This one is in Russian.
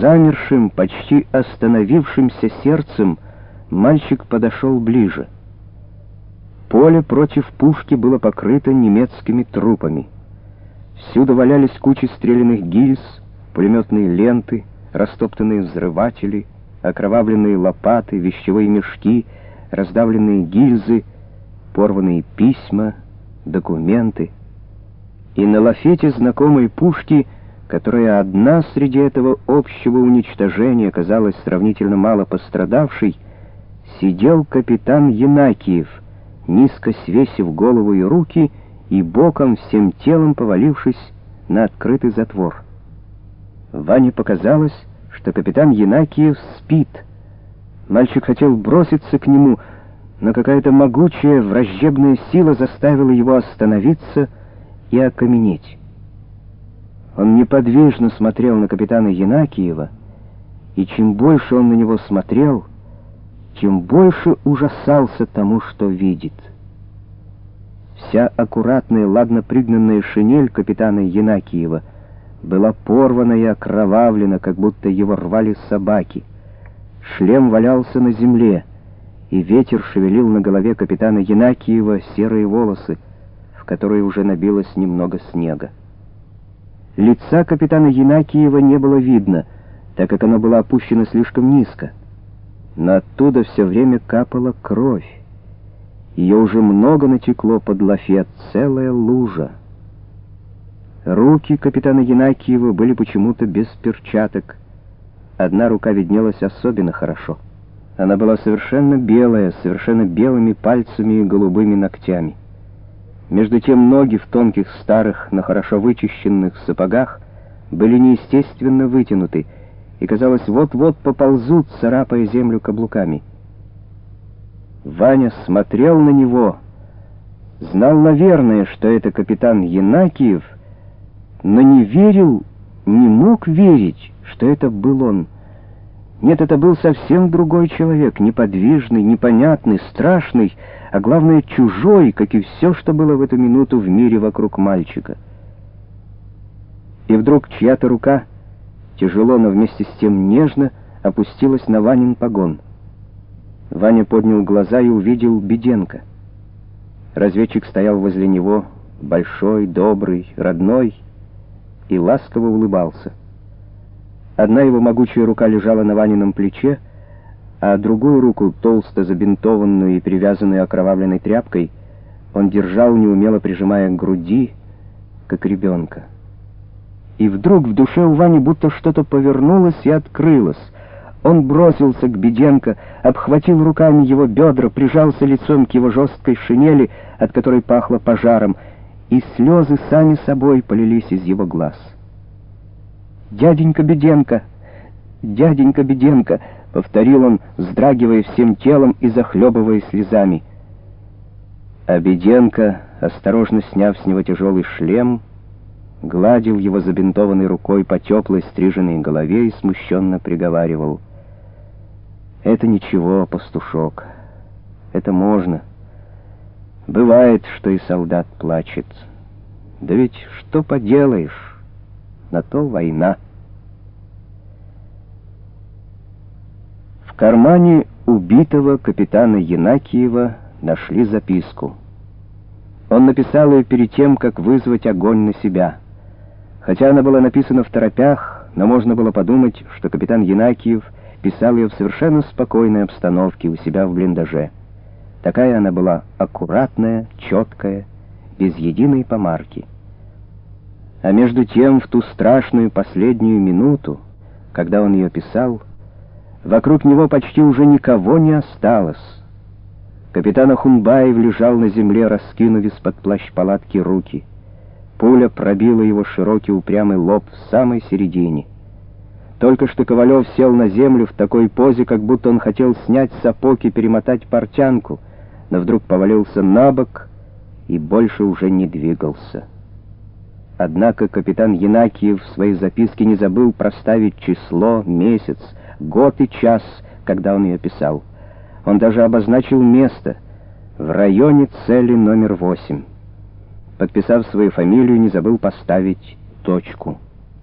Замершим, почти остановившимся сердцем мальчик подошел ближе. Поле против пушки было покрыто немецкими трупами. Всюду валялись кучи стрелянных гильз, пулеметные ленты, растоптанные взрыватели, окровавленные лопаты, вещевые мешки, раздавленные гильзы, порванные письма, документы. И на лафете знакомой пушки, которая одна среди этого общего уничтожения казалась сравнительно мало пострадавшей, сидел капитан Янакиев, низко свесив голову и руки и боком всем телом повалившись на открытый затвор. Ване показалось, что капитан Янакиев спит. Мальчик хотел броситься к нему, но какая-то могучая враждебная сила заставила его остановиться и окаменеть. Он неподвижно смотрел на капитана Янакиева, и чем больше он на него смотрел, тем больше ужасался тому, что видит. Вся аккуратная, ладно пригнанная шинель капитана Янакиева была порвана и окровавлена, как будто его рвали собаки. Шлем валялся на земле, и ветер шевелил на голове капитана Янакиева серые волосы, в которые уже набилось немного снега. Лица капитана Янакиева не было видно, так как оно было опущено слишком низко. Но оттуда все время капала кровь. Ее уже много натекло под лафет, целая лужа. Руки капитана Янакиева были почему-то без перчаток. Одна рука виднелась особенно хорошо. Она была совершенно белая, совершенно белыми пальцами и голубыми ногтями. Между тем ноги в тонких старых, но хорошо вычищенных сапогах были неестественно вытянуты и, казалось, вот-вот поползут, царапая землю каблуками. Ваня смотрел на него, знал, наверное, что это капитан Янакиев, но не верил, не мог верить, что это был он. Нет, это был совсем другой человек, неподвижный, непонятный, страшный, а главное, чужой, как и все, что было в эту минуту в мире вокруг мальчика. И вдруг чья-то рука, тяжело, но вместе с тем нежно, опустилась на Ванин погон. Ваня поднял глаза и увидел Беденко. Разведчик стоял возле него, большой, добрый, родной, и ласково улыбался. Одна его могучая рука лежала на Ванином плече, а другую руку, толсто забинтованную и привязанную окровавленной тряпкой, он держал, неумело прижимая к груди, как ребенка. И вдруг в душе у Вани будто что-то повернулось и открылось. Он бросился к Беденко, обхватил руками его бедра, прижался лицом к его жесткой шинели, от которой пахло пожаром, и слезы сами собой полились из его глаз. «Дяденька Беденко! Дяденька Беденко!» — повторил он, вздрагивая всем телом и захлебываясь слезами. А Беденко, осторожно сняв с него тяжелый шлем, гладил его забинтованной рукой по теплой стриженной голове и смущенно приговаривал. «Это ничего, пастушок, это можно. Бывает, что и солдат плачет. Да ведь что поделаешь?» На то война. В кармане убитого капитана Янакиева нашли записку. Он написал ее перед тем, как вызвать огонь на себя. Хотя она была написана в торопях, но можно было подумать, что капитан Янакиев писал ее в совершенно спокойной обстановке у себя в блиндаже. Такая она была аккуратная, четкая, без единой помарки. А между тем, в ту страшную последнюю минуту, когда он ее писал, вокруг него почти уже никого не осталось. Капитан Ахунбаев лежал на земле, раскинув из-под плащ-палатки руки. Пуля пробила его широкий упрямый лоб в самой середине. Только что Ковалев сел на землю в такой позе, как будто он хотел снять сапог и перемотать портянку, но вдруг повалился на бок и больше уже не двигался. Однако капитан Янакиев в своей записке не забыл проставить число, месяц, год и час, когда он ее писал. Он даже обозначил место в районе цели номер восемь. Подписав свою фамилию, не забыл поставить точку.